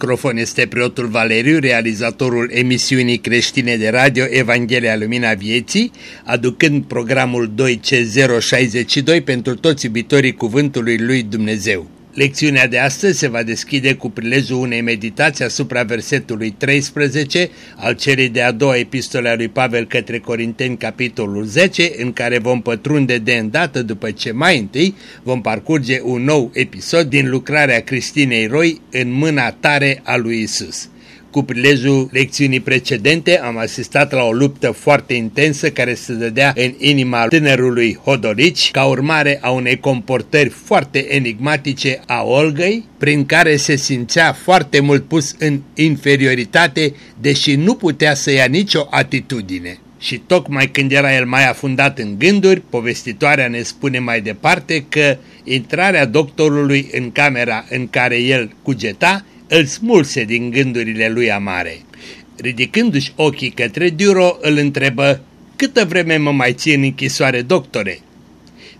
La microfon este preotul Valeriu, realizatorul emisiunii creștine de radio Evanghelia Lumina Vieții, aducând programul 2C062 pentru toți iubitorii Cuvântului Lui Dumnezeu. Lecțiunea de astăzi se va deschide cu prilejul unei meditații asupra versetului 13 al celei de-a doua epistole a lui Pavel către Corinteni, capitolul 10, în care vom pătrunde de îndată după ce mai întâi vom parcurge un nou episod din lucrarea Cristinei Roi în mâna tare a lui Isus. Cu prilejul lecțiunii precedente am asistat la o luptă foarte intensă care se dădea în inima tânărului Hodolici ca urmare a unei comportări foarte enigmatice a Olgăi, prin care se simțea foarte mult pus în inferioritate, deși nu putea să ia nicio atitudine. Și tocmai când era el mai afundat în gânduri, povestitoarea ne spune mai departe că intrarea doctorului în camera în care el cugeta îl smulse din gândurile lui amare. Ridicându-și ochii către Duro, îl întrebă, Câtă vreme mă mai ții în închisoare, doctore?"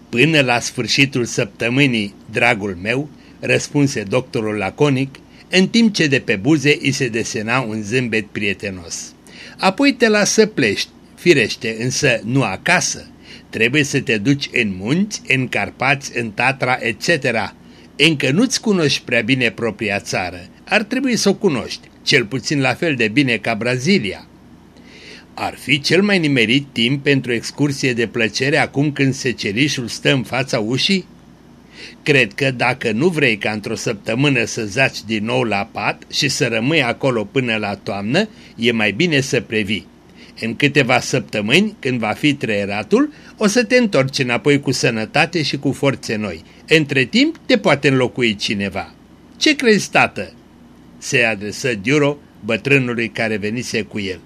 Până la sfârșitul săptămânii, dragul meu," răspunse doctorul laconic, în timp ce de pe buze îi se desena un zâmbet prietenos. Apoi te las să pleci, firește, însă nu acasă. Trebuie să te duci în munți, în Carpați, în Tatra, etc. Încă nu-ți cunoști prea bine propria țară, ar trebui să o cunoști, cel puțin la fel de bine ca Brazilia. Ar fi cel mai nimerit timp pentru excursie de plăcere acum când secerișul stă în fața ușii? Cred că dacă nu vrei ca într-o săptămână să zaci din nou la pat și să rămâi acolo până la toamnă, e mai bine să previi. În câteva săptămâni, când va fi trăieratul, o să te întorci înapoi cu sănătate și cu forțe noi. Între timp, te poate înlocui cineva. Ce crezi, tată? Se adresă Diuro bătrânului care venise cu el.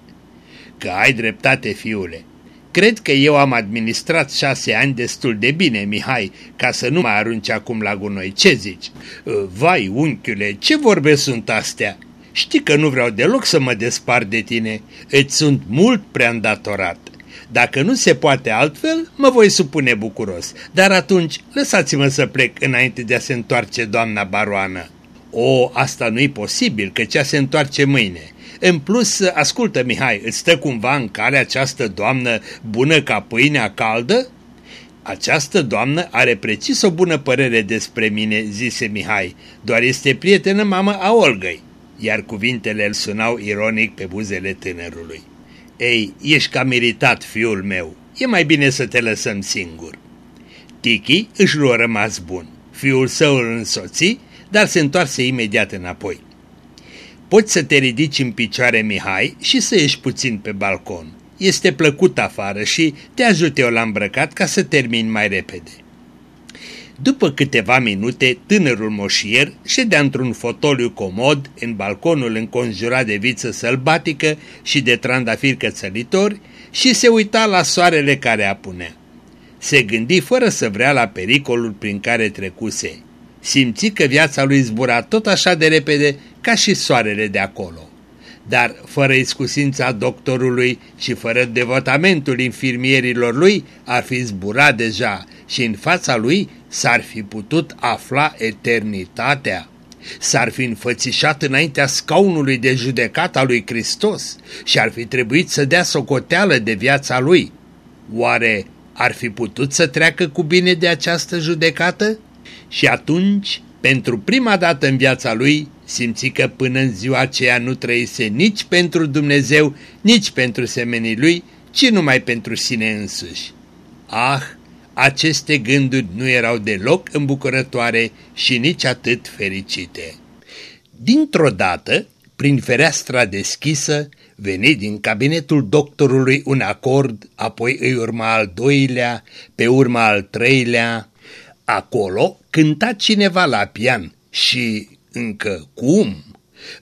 Că ai dreptate, fiule. Cred că eu am administrat șase ani destul de bine, Mihai, ca să nu mai arunci acum la gunoi. Ce zici? Vai, unchiule, ce vorbe sunt astea? Știi că nu vreau deloc să mă despar de tine, îți sunt mult prea îndatorat. Dacă nu se poate altfel, mă voi supune bucuros, dar atunci lăsați-mă să plec înainte de a se întoarce doamna baroană. O, asta nu-i posibil, că cea se întoarce mâine. În plus, ascultă, Mihai, îți stă cumva în cale această doamnă bună ca pâinea caldă? Această doamnă are precis o bună părere despre mine, zise Mihai, doar este prietenă mamă a Olgăi iar cuvintele îl sunau ironic pe buzele tânărului. Ei, ești cam meritat, fiul meu, e mai bine să te lăsăm singur. Tiki își luă rămas bun, fiul său îl însoți, dar se întoarse imediat înapoi. Poți să te ridici în picioare, Mihai, și să ieși puțin pe balcon. Este plăcut afară și te ajut eu la îmbrăcat ca să termin mai repede. După câteva minute, tânărul moșier ședea într-un fotoliu comod în balconul înconjurat de viță sălbatică și de trandafiri cățălitori și se uita la soarele care apunea. Se gândi fără să vrea la pericolul prin care trecuse. Simți că viața lui zbura tot așa de repede ca și soarele de acolo. Dar fără iscusința doctorului și fără devotamentul infirmierilor lui ar fi zburat deja și în fața lui s-ar fi putut afla eternitatea. S-ar fi înfățișat înaintea scaunului de judecată a lui Hristos și ar fi trebuit să dea socoteală de viața lui. Oare ar fi putut să treacă cu bine de această judecată? Și atunci, pentru prima dată în viața lui, simți că până în ziua aceea nu trăise nici pentru Dumnezeu, nici pentru semenii lui, ci numai pentru sine însuși. Ah, aceste gânduri nu erau deloc îmbucurătoare și nici atât fericite. Dintr-o dată, prin fereastra deschisă, veni din cabinetul doctorului un acord, apoi îi urma al doilea, pe urma al treilea. Acolo cânta cineva la pian și încă cum?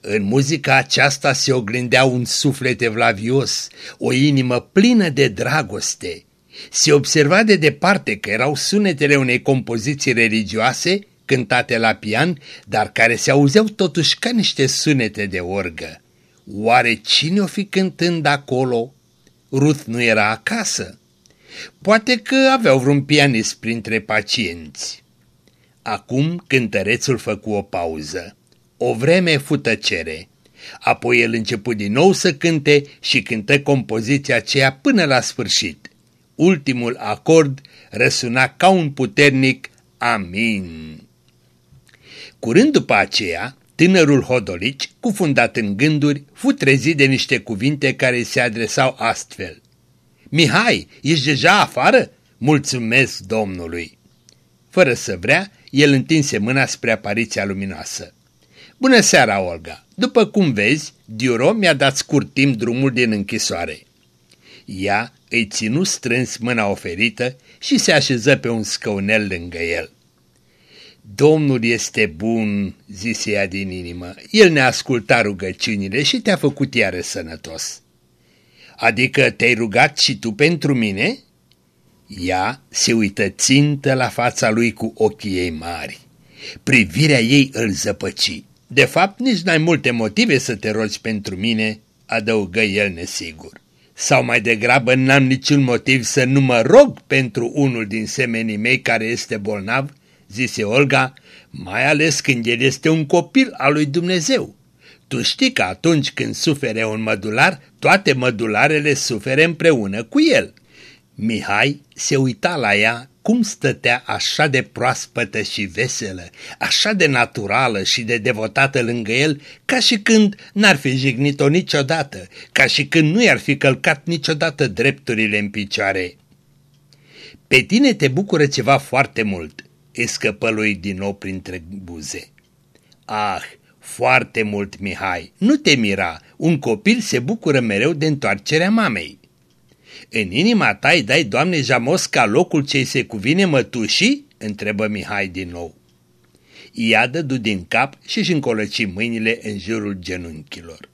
În muzica aceasta se oglindea un suflet evlavios, o inimă plină de dragoste. Se observa de departe că erau sunetele unei compoziții religioase cântate la pian, dar care se auzeau totuși ca niște sunete de orgă. Oare cine o fi cântând acolo? Ruth nu era acasă. Poate că aveau vreun pianist printre pacienți. Acum cântărețul făcu o pauză. O vreme fu tăcere. Apoi el început din nou să cânte și cântă compoziția aceea până la sfârșit. Ultimul acord răsuna ca un puternic Amin. Curând după aceea, tânărul Hodolici, cufundat în gânduri, fu trezit de niște cuvinte care se adresau astfel. Mihai, ești deja afară? Mulțumesc Domnului! Fără să vrea, el întinse mâna spre apariția luminoasă. Bună seara, Olga! După cum vezi, Diuro mi-a dat scurt timp drumul din închisoare. Ea îi ținu strâns mâna oferită și se așeză pe un scăunel lângă el. Domnul este bun, zise ea din inimă, el ne-a ascultat rugăciunile și te-a făcut iară sănătos. Adică te-ai rugat și tu pentru mine? Ea se uită țintă la fața lui cu ochii ei mari. Privirea ei îl zăpăci. De fapt, nici n-ai multe motive să te rogi pentru mine, adăugă el nesigur. Sau mai degrabă n-am niciun motiv să nu mă rog pentru unul din semenii mei care este bolnav, zise Olga, mai ales când el este un copil al lui Dumnezeu. Tu știi că atunci când sufere un mădular, toate mădularele sufere împreună cu el. Mihai se uita la ea cum stătea așa de proaspătă și veselă, așa de naturală și de devotată lângă el, ca și când n-ar fi jignit-o niciodată, ca și când nu i-ar fi călcat niciodată drepturile în picioare. Pe tine te bucură ceva foarte mult, îi scăpă lui din nou printre buze. Ah, foarte mult, Mihai, nu te mira, un copil se bucură mereu de întoarcerea mamei. În inima ta îi dai, Doamne Jamosca, locul ce se cuvine mătușii? întrebă Mihai din nou. Ea dădu din cap și își încolăci mâinile în jurul genunchilor.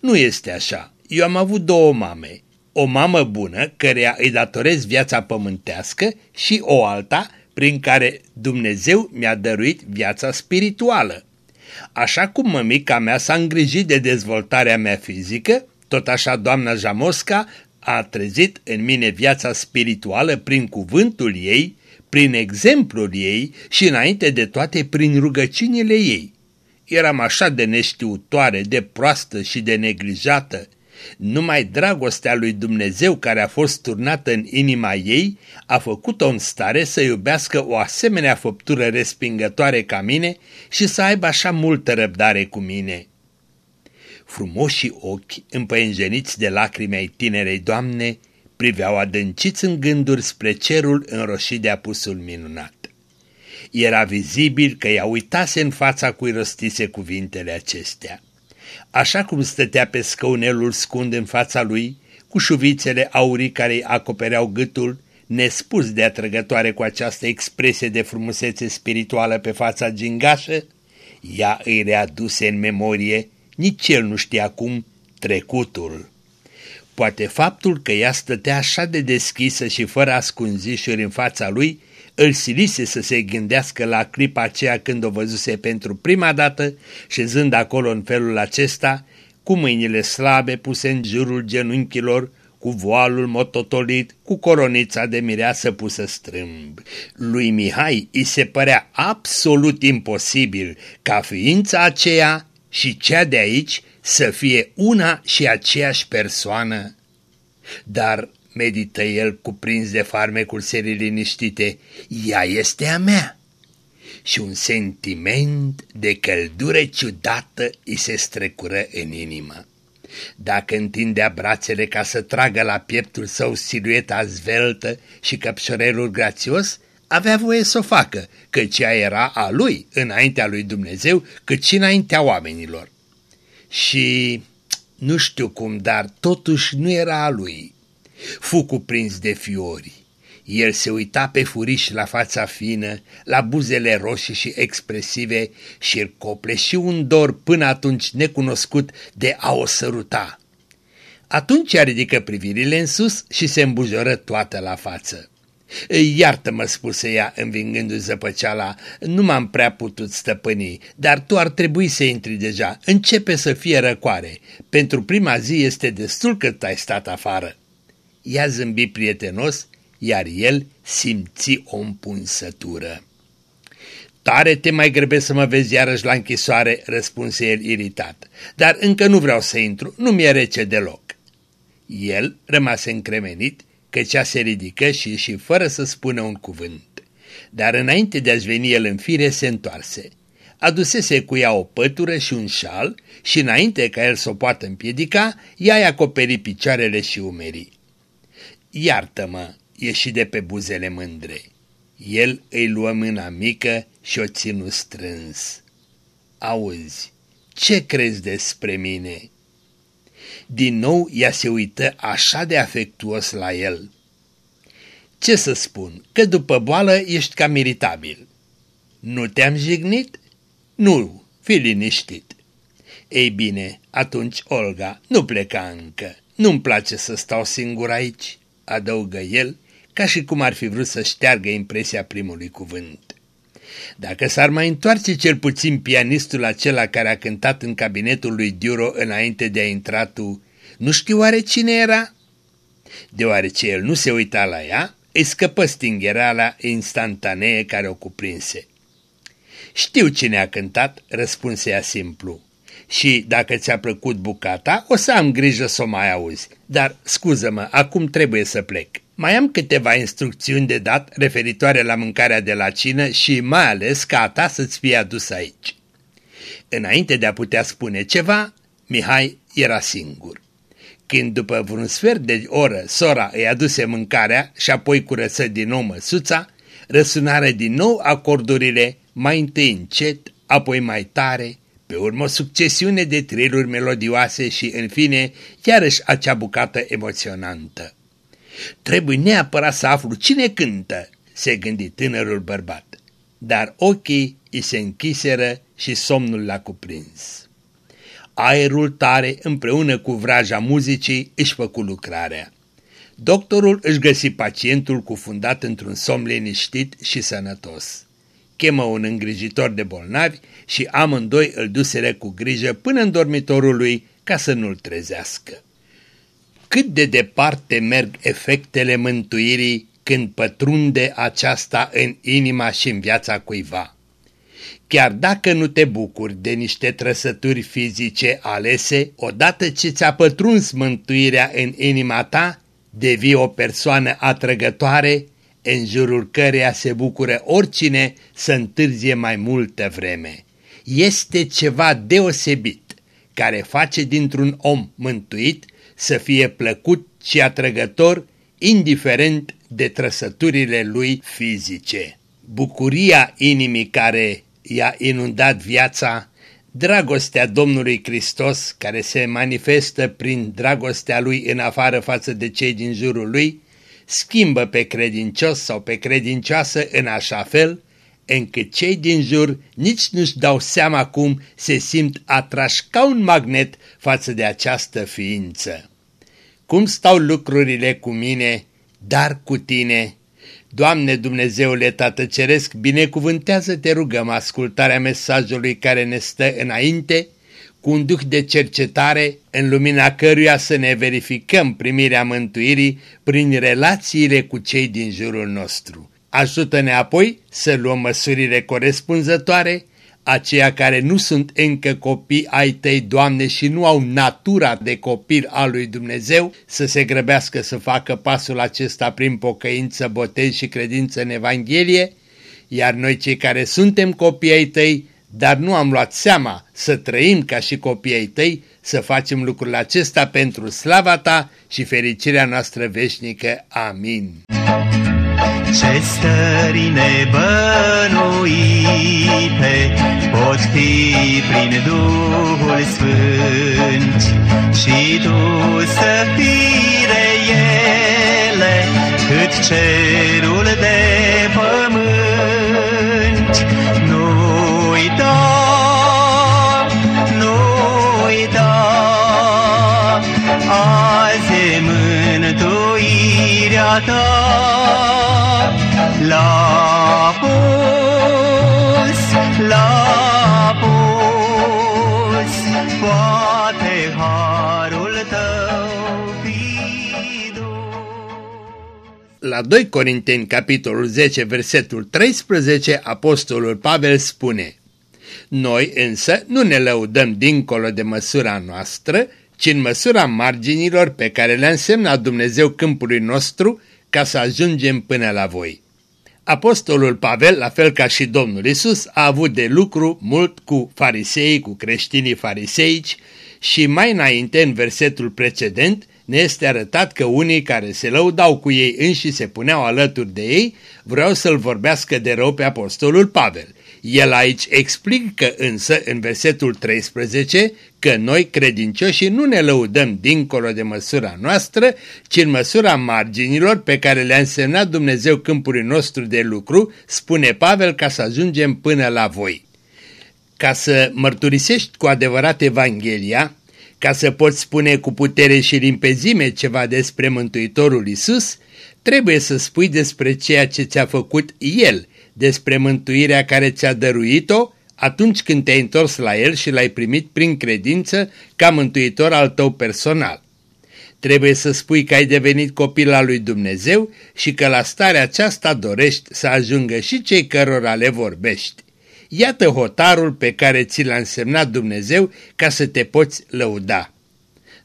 Nu este așa. Eu am avut două mame. O mamă bună, căreia îi datorez viața pământească, și o alta, prin care Dumnezeu mi-a dăruit viața spirituală. Așa cum mămica mea s-a îngrijit de dezvoltarea mea fizică, tot așa doamna Jamosca a trezit în mine viața spirituală prin cuvântul ei, prin exemplul ei și înainte de toate prin rugăciunile ei. Eram așa de neștiutoare, de proastă și de neglijată. Numai dragostea lui Dumnezeu care a fost turnată în inima ei a făcut-o în stare să iubească o asemenea făptură respingătoare ca mine și să aibă așa multă răbdare cu mine frumoșii ochi, împăienjeniți de lacrimi ai tinerei doamne, priveau adânciți în gânduri spre cerul înroșit de apusul minunat. Era vizibil că ea uitase în fața cui rostise cuvintele acestea. Așa cum stătea pe scăunelul scund în fața lui, cu șuvițele aurii care îi acopereau gâtul, nespus de atrăgătoare cu această expresie de frumusețe spirituală pe fața gingașă, ea îi readuse în memorie nici el nu știa cum trecutul. Poate faptul că ea stătea așa de deschisă și fără ascunzișuri în fața lui, îl silise să se gândească la clipa aceea când o văzuse pentru prima dată, șezând acolo în felul acesta, cu mâinile slabe puse în jurul genunchilor, cu voalul mototolit, cu coronița de mireasă pusă strâmb. Lui Mihai îi se părea absolut imposibil ca ființa aceea și cea de aici să fie una și aceeași persoană. Dar, medită el cuprins de farmecul serii liniștite, ea este a mea. Și un sentiment de căldură ciudată îi se strecură în inimă. Dacă întindea brațele ca să tragă la pieptul său silueta zveltă și căpșorelul grațios, avea voie să o facă, căci ea era a lui, înaintea lui Dumnezeu, cât și înaintea oamenilor. Și nu știu cum, dar totuși nu era a lui. Fu cuprins de fiori. El se uita pe furiș la fața fină, la buzele roșii și expresive și îl cople și un dor până atunci necunoscut de a o săruta. Atunci a ridică privirile în sus și se îmbujoră toată la față. Iartă-mă, spuse ea, învingându-i zăpăceala, nu m-am prea putut stăpâni, dar tu ar trebui să intri deja, începe să fie răcoare. Pentru prima zi este destul cât ai stat afară. Ea zâmbi prietenos, iar el simți o împunsătură. Tare te mai grăbesc să mă vezi iarăși la închisoare, răspunse el iritat. Dar încă nu vreau să intru, nu mi-e rece deloc. El rămase încremenit, căcea se ridică și și fără să spună un cuvânt. Dar înainte de a-și veni el în fire, se întoarse. Adusese cu ea o pătură și un șal și înainte ca el să o poată împiedica, ea i-a acoperit picioarele și umerii. Iartă-mă, ieși de pe buzele mândre. El îi luă mâna mică și o ținu strâns. Auzi, ce crezi despre mine?" Din nou ea se uită așa de afectuos la el. Ce să spun, că după boală ești cam iritabil. Nu te-am jignit? Nu, fi liniștit. Ei bine, atunci, Olga, nu pleca încă. Nu-mi place să stau singur aici, adăugă el, ca și cum ar fi vrut să șteargă impresia primului cuvânt. Dacă s-ar mai întoarce cel puțin pianistul acela care a cântat în cabinetul lui Diuro înainte de a intra tu, nu știu oare cine era? Deoarece el nu se uita la ea, îi scăpă stingherala instantanee care o cuprinse. Știu cine a cântat, răspunse ea simplu. Și dacă ți-a plăcut bucata, o să am grijă să o mai auzi. Dar, scuză-mă, acum trebuie să plec. Mai am câteva instrucțiuni de dat referitoare la mâncarea de la cină și mai ales ca a ta să-ți fie adus aici. Înainte de a putea spune ceva, Mihai era singur. Când după vreun sfert de oră sora îi aduse mâncarea și apoi curăță din nou măsuța, răsunară din nou acordurile, mai întâi încet, apoi mai tare, pe urmă o succesiune de triluri melodioase și, în fine, iarăși acea bucată emoționantă. Trebuie neapărat să aflu cine cântă, se gândi tânărul bărbat, dar ochii îi se închiseră și somnul l-a cuprins. Aerul tare împreună cu vraja muzicii își făcu lucrarea. Doctorul își găsi pacientul cufundat într-un somn liniștit și sănătos. Chemă un îngrijitor de bolnavi și amândoi îl duseră cu grijă până în dormitorul lui ca să nu-l trezească. Cât de departe merg efectele mântuirii când pătrunde aceasta în inima și în viața cuiva. Chiar dacă nu te bucuri de niște trăsături fizice alese, odată ce ți-a pătruns mântuirea în inima ta, devii o persoană atrăgătoare, în jurul căreia se bucură oricine să întârzie mai multă vreme. Este ceva deosebit care face dintr-un om mântuit să fie plăcut și atrăgător, indiferent de trăsăturile lui fizice. Bucuria inimii care i-a inundat viața, dragostea Domnului Hristos care se manifestă prin dragostea lui în afară față de cei din jurul lui, schimbă pe credincios sau pe credincioasă în așa fel încât cei din jur nici nu-și dau seama cum se simt atrași ca un magnet față de această ființă. Cum stau lucrurile cu mine, dar cu tine? Doamne Dumnezeule Tată Ceresc, binecuvântează-te rugăm ascultarea mesajului care ne stă înainte, cu un duh de cercetare în lumina căruia să ne verificăm primirea mântuirii prin relațiile cu cei din jurul nostru. Ajută-ne apoi să luăm măsurile corespunzătoare aceia care nu sunt încă copii ai tăi, Doamne, și nu au natura de copil al lui Dumnezeu, să se grăbească să facă pasul acesta prin pocăință, botez și credință în Evanghelie, iar noi cei care suntem copii ai tăi, dar nu am luat seama să trăim ca și copii ai tăi, să facem lucrul acesta pentru slava ta și fericirea noastră veșnică. Amin. Ce stări nebănuite pot fi prin Duhul Sfânt și Tu să fii de ele cât cerul de mântuirea Ta. La pus, la pus, poate harul tău fi dus. La 2 Corinteni, capitolul 10, versetul 13, apostolul Pavel spune Noi însă nu ne lăudăm dincolo de măsura noastră, ci în măsura marginilor pe care le-a însemnat Dumnezeu câmpului nostru ca să ajungem până la voi. Apostolul Pavel, la fel ca și Domnul Isus, a avut de lucru mult cu farisei, cu creștinii fariseici și mai înainte, în versetul precedent, ne este arătat că unii care se lăudau cu ei înși se puneau alături de ei, vreau să-l vorbească de rău pe apostolul Pavel. El aici explică însă în versetul 13 că noi credincioși nu ne lăudăm dincolo de măsura noastră, ci în măsura marginilor pe care le-a însemnat Dumnezeu câmpului nostru de lucru, spune Pavel ca să ajungem până la voi. Ca să mărturisești cu adevărat Evanghelia, ca să poți spune cu putere și limpezime ceva despre Mântuitorul Isus, trebuie să spui despre ceea ce ți-a făcut El, despre mântuirea care ți-a dăruit-o atunci când te-ai întors la El și l-ai primit prin credință ca mântuitor al tău personal. Trebuie să spui că ai devenit copil al lui Dumnezeu și că la starea aceasta dorești să ajungă și cei cărora le vorbești. Iată hotarul pe care ți l-a însemnat Dumnezeu ca să te poți lăuda.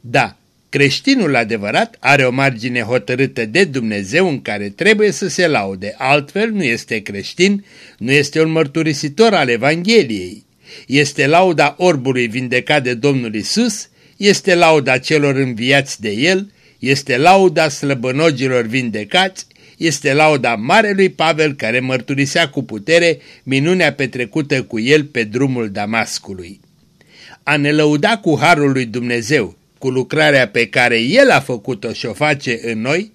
Da, creștinul adevărat are o margine hotărâtă de Dumnezeu în care trebuie să se laude, altfel nu este creștin, nu este un mărturisitor al Evangheliei. Este lauda orbului vindecat de Domnul Isus, este lauda celor înviați de El, este lauda slăbănogilor vindecați, este lauda Marelui Pavel care mărturisea cu putere minunea petrecută cu el pe drumul Damascului. A ne lăuda cu harul lui Dumnezeu, cu lucrarea pe care el a făcut-o și o face în noi,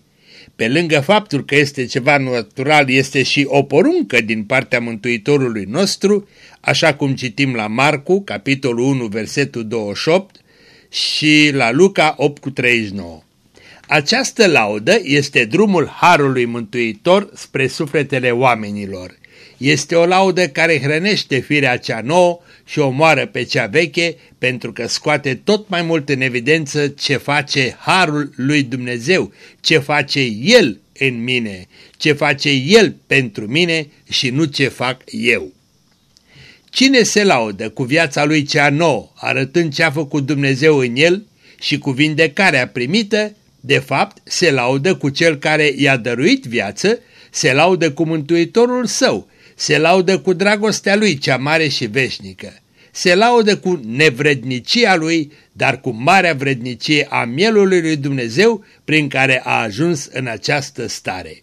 pe lângă faptul că este ceva natural, este și o poruncă din partea Mântuitorului nostru, așa cum citim la Marcu, capitolul 1, versetul 28 și la Luca 8 cu 39. Această laudă este drumul Harului Mântuitor spre sufletele oamenilor. Este o laudă care hrănește firea cea nouă și omoară pe cea veche pentru că scoate tot mai mult în evidență ce face Harul lui Dumnezeu, ce face El în mine, ce face El pentru mine și nu ce fac eu. Cine se laudă cu viața lui cea nouă, arătând ce a făcut Dumnezeu în el și cu vindecarea primită, de fapt, se laudă cu cel care i-a dăruit viață, se laudă cu mântuitorul său, se laudă cu dragostea lui cea mare și veșnică, se laudă cu nevrednicia lui, dar cu marea vrednicie a mielului lui Dumnezeu prin care a ajuns în această stare.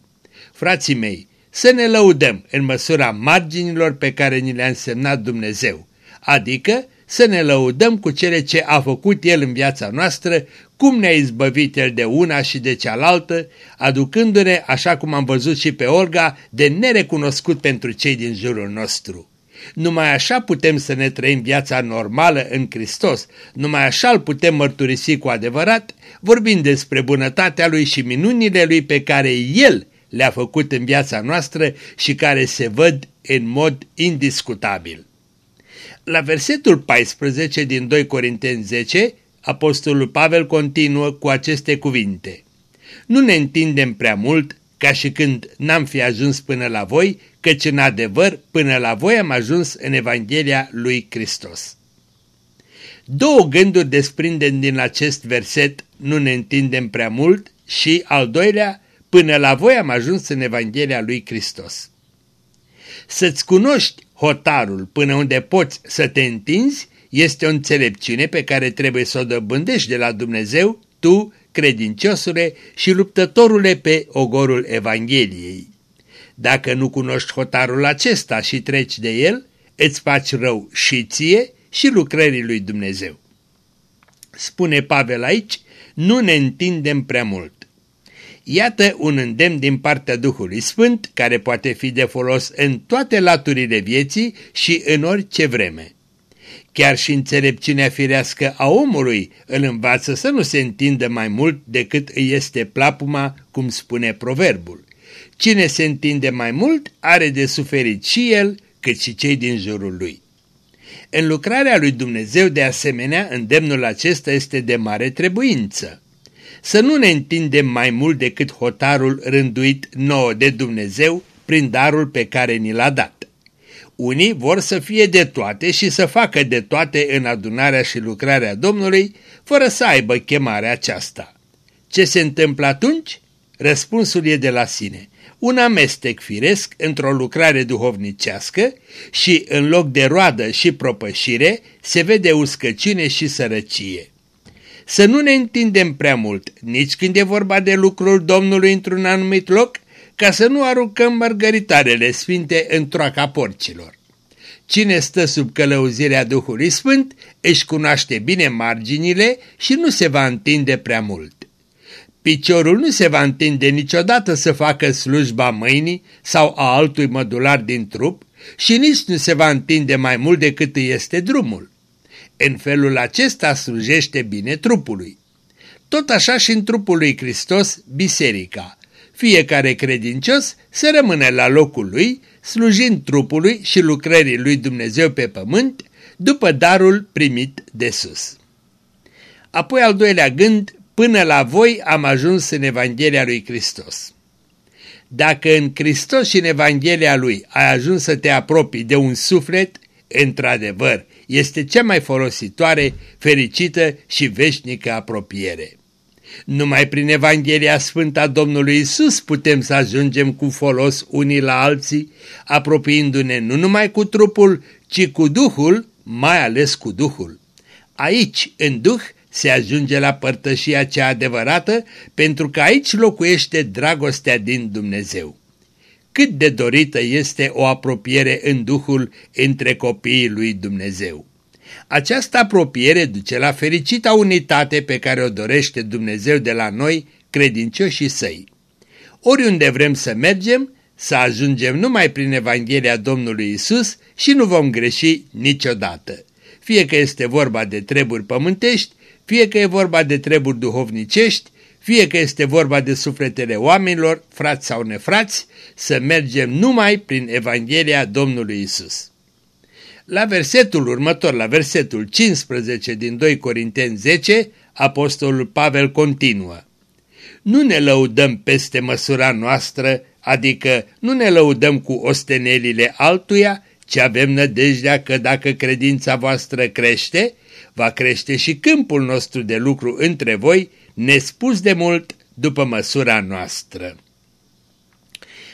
Frații mei, să ne lăudăm în măsura marginilor pe care ni le-a însemnat Dumnezeu, adică să ne lăudăm cu cele ce a făcut El în viața noastră, cum ne-a izbăvit El de una și de cealaltă, aducându-ne, așa cum am văzut și pe Olga, de nerecunoscut pentru cei din jurul nostru. Numai așa putem să ne trăim viața normală în Hristos, numai așa îl putem mărturisi cu adevărat, vorbind despre bunătatea Lui și minunile Lui pe care El le-a făcut în viața noastră și care se văd în mod indiscutabil. La versetul 14 din 2 Corinteni 10, Apostolul Pavel continuă cu aceste cuvinte. Nu ne întindem prea mult ca și când n-am fi ajuns până la voi, căci în adevăr până la voi am ajuns în Evanghelia lui Hristos. Două gânduri desprindem din acest verset, nu ne întindem prea mult, și al doilea, până la voi am ajuns în Evanghelia lui Hristos. Să-ți cunoști hotarul până unde poți să te întinzi este o înțelepciune pe care trebuie să o dobândești de la Dumnezeu, tu, credinciosule și luptătorule pe ogorul Evangheliei. Dacă nu cunoști hotarul acesta și treci de el, îți faci rău și ție și lucrării lui Dumnezeu. Spune Pavel aici, nu ne întindem prea mult. Iată un îndemn din partea Duhului Sfânt care poate fi de folos în toate laturile vieții și în orice vreme. Chiar și înțelepciunea firească a omului îl învață să nu se întindă mai mult decât îi este plapuma, cum spune proverbul. Cine se întinde mai mult are de suferit și el, cât și cei din jurul lui. În lucrarea lui Dumnezeu, de asemenea, îndemnul acesta este de mare trebuință. să nu ne întindem mai mult decât hotarul rânduit nouă de Dumnezeu prin darul pe care ni l-a dat. Unii vor să fie de toate și să facă de toate în adunarea și lucrarea Domnului, fără să aibă chemarea aceasta. Ce se întâmplă atunci? Răspunsul e de la sine. Un amestec firesc într-o lucrare duhovnicească și în loc de roadă și propășire se vede uscăciune și sărăcie. Să nu ne întindem prea mult, nici când e vorba de lucrul Domnului într-un anumit loc, ca să nu aruncăm mărgăritarele sfinte în troaca porcilor. Cine stă sub călăuzirea Duhului Sfânt își cunoaște bine marginile și nu se va întinde prea mult. Piciorul nu se va întinde niciodată să facă slujba mâinii sau a altui mădular din trup și nici nu se va întinde mai mult decât îi este drumul. În felul acesta slujește bine trupului. Tot așa și în trupul lui Hristos, biserica. Fiecare credincios să rămână la locul lui, slujind trupului și lucrării lui Dumnezeu pe pământ, după darul primit de sus. Apoi al doilea gând, până la voi am ajuns în Evanghelia lui Hristos. Dacă în Hristos și în Evanghelia lui ai ajuns să te apropii de un suflet, într-adevăr, este cea mai folositoare, fericită și veșnică apropiere. Numai prin Evanghelia Sfântă a Domnului Isus putem să ajungem cu folos unii la alții, apropiindu-ne nu numai cu trupul, ci cu Duhul, mai ales cu Duhul. Aici, în Duh, se ajunge la părtășia cea adevărată, pentru că aici locuiește dragostea din Dumnezeu. Cât de dorită este o apropiere în Duhul între copiii lui Dumnezeu. Această apropiere duce la fericita unitate pe care o dorește Dumnezeu de la noi, credincioșii săi. Oriunde vrem să mergem, să ajungem numai prin Evanghelia Domnului Isus și nu vom greși niciodată. Fie că este vorba de treburi pământești, fie că e vorba de treburi duhovnicești, fie că este vorba de sufletele oamenilor, frați sau nefrați, să mergem numai prin Evanghelia Domnului Isus. La versetul următor, la versetul 15 din 2 Corinteni 10, apostolul Pavel continuă. Nu ne lăudăm peste măsura noastră, adică nu ne lăudăm cu ostenelile altuia, ci avem nădejdea că dacă credința voastră crește, va crește și câmpul nostru de lucru între voi, nespus de mult după măsura noastră.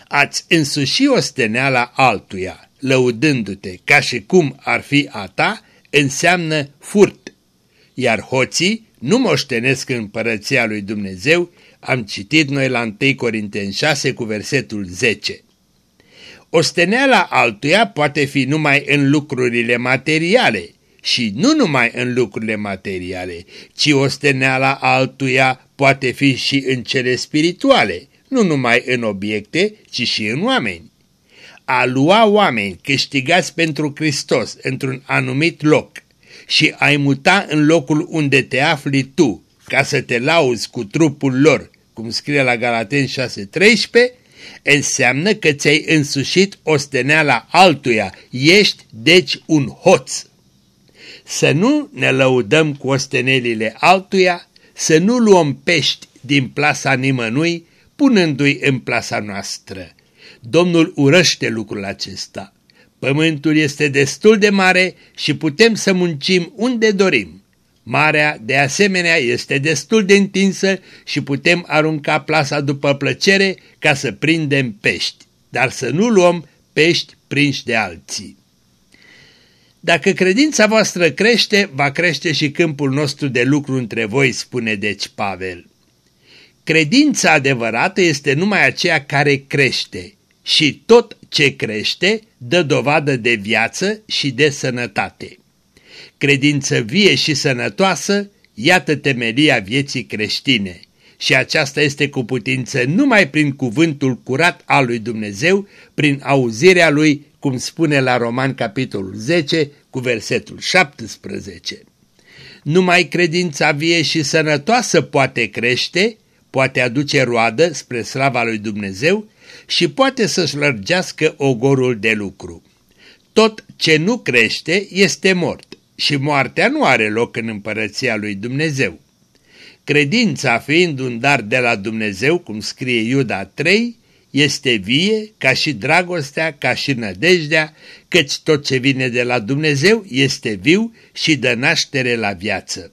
Ați însuși osteneala altuia, lăudându-te ca și cum ar fi a ta, înseamnă furt, iar hoții nu moștenesc împărăția lui Dumnezeu, am citit noi la 1 Corinteni 6 cu versetul 10. Osteneala altuia poate fi numai în lucrurile materiale și nu numai în lucrurile materiale, ci osteneala altuia poate fi și în cele spirituale, nu numai în obiecte, ci și în oameni a lua oameni câștigați pentru Hristos într-un anumit loc și ai muta în locul unde te afli tu ca să te lauzi cu trupul lor, cum scrie la Galaten 6.13, înseamnă că ți-ai însușit osteneala altuia, ești deci un hoț. Să nu ne lăudăm cu ostenelile altuia, să nu luăm pești din plasa nimănui, punându-i în plasa noastră Domnul urăște lucrul acesta. Pământul este destul de mare și putem să muncim unde dorim. Marea, de asemenea, este destul de întinsă și putem arunca plasa după plăcere ca să prindem pești, dar să nu luăm pești prinși de alții. Dacă credința voastră crește, va crește și câmpul nostru de lucru între voi, spune deci Pavel. Credința adevărată este numai aceea care crește, și tot ce crește dă dovadă de viață și de sănătate. Credință vie și sănătoasă, iată temelia vieții creștine și aceasta este cu putință numai prin cuvântul curat al lui Dumnezeu, prin auzirea lui, cum spune la Roman capitolul 10 cu versetul 17. Numai credința vie și sănătoasă poate crește, poate aduce roadă spre slava lui Dumnezeu și poate să-și lărgească ogorul de lucru. Tot ce nu crește este mort și moartea nu are loc în împărăția lui Dumnezeu. Credința fiind un dar de la Dumnezeu, cum scrie Iuda 3, este vie ca și dragostea, ca și nădejdea, căci tot ce vine de la Dumnezeu este viu și dă naștere la viață.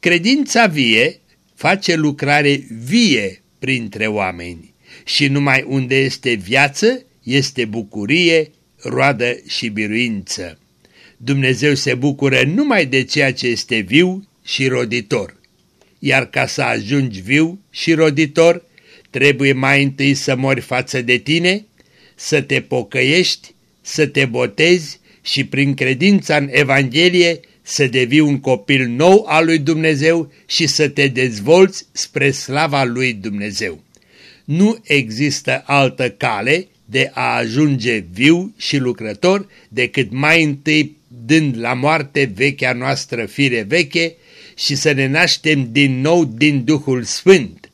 Credința vie face lucrare vie printre oameni și numai unde este viață este bucurie, roadă și biruință. Dumnezeu se bucură numai de ceea ce este viu și roditor. Iar ca să ajungi viu și roditor, trebuie mai întâi să mori față de tine, să te pocăiești, să te botezi și prin credința în Evanghelie să devii un copil nou al lui Dumnezeu și să te dezvolți spre slava lui Dumnezeu. Nu există altă cale de a ajunge viu și lucrător decât mai întâi dând la moarte vechea noastră fire veche și să ne naștem din nou din Duhul Sfânt.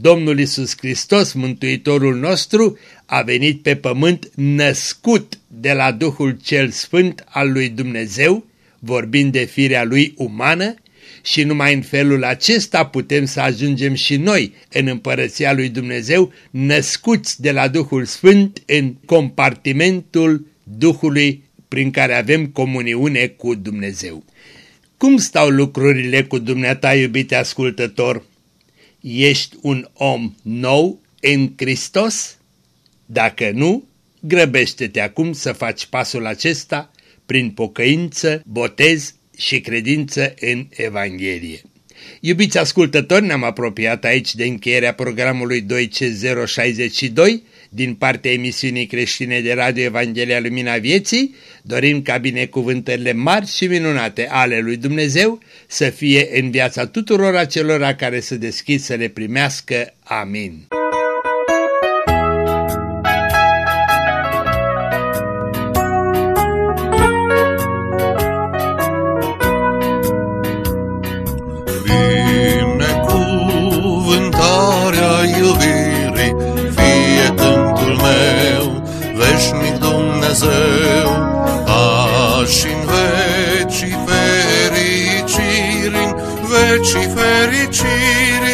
Domnul Isus Hristos, Mântuitorul nostru, a venit pe pământ născut de la Duhul cel Sfânt al lui Dumnezeu, vorbind de firea lui umană, și numai în felul acesta putem să ajungem și noi în împărăția lui Dumnezeu, născuți de la Duhul Sfânt în compartimentul Duhului prin care avem comuniune cu Dumnezeu. Cum stau lucrurile cu dumneata, iubite ascultător? Ești un om nou în Hristos? Dacă nu, grăbește-te acum să faci pasul acesta prin pocăință, botez și credință în Evanghelie. Iubiți ascultători, ne-am apropiat aici de încheierea programului 2C062 din partea emisiunii creștine de Radio Evanghelia Lumina Vieții. Dorim ca binecuvântările mari și minunate ale lui Dumnezeu să fie în viața tuturor acelora care să deschid să le primească. Amin. Azi în vecii fericiri, în vecii fericiri,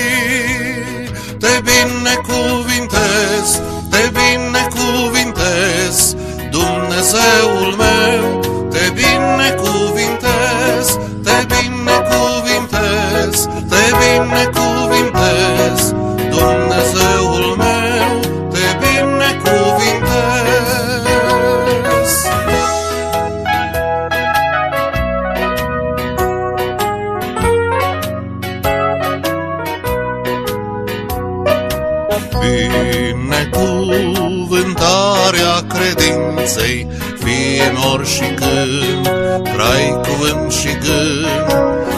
Binecuvântarea credinței fie nor și când, trai cuvânt și gând,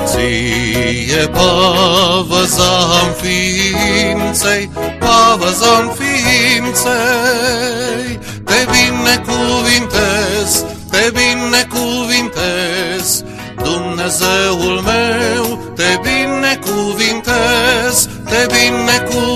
ție pavăza-n ființei, pavăza-n ființei, te binecuvintez, te binecuvintez, Dumnezeul meu, te binecuvintez, te binecuvintez,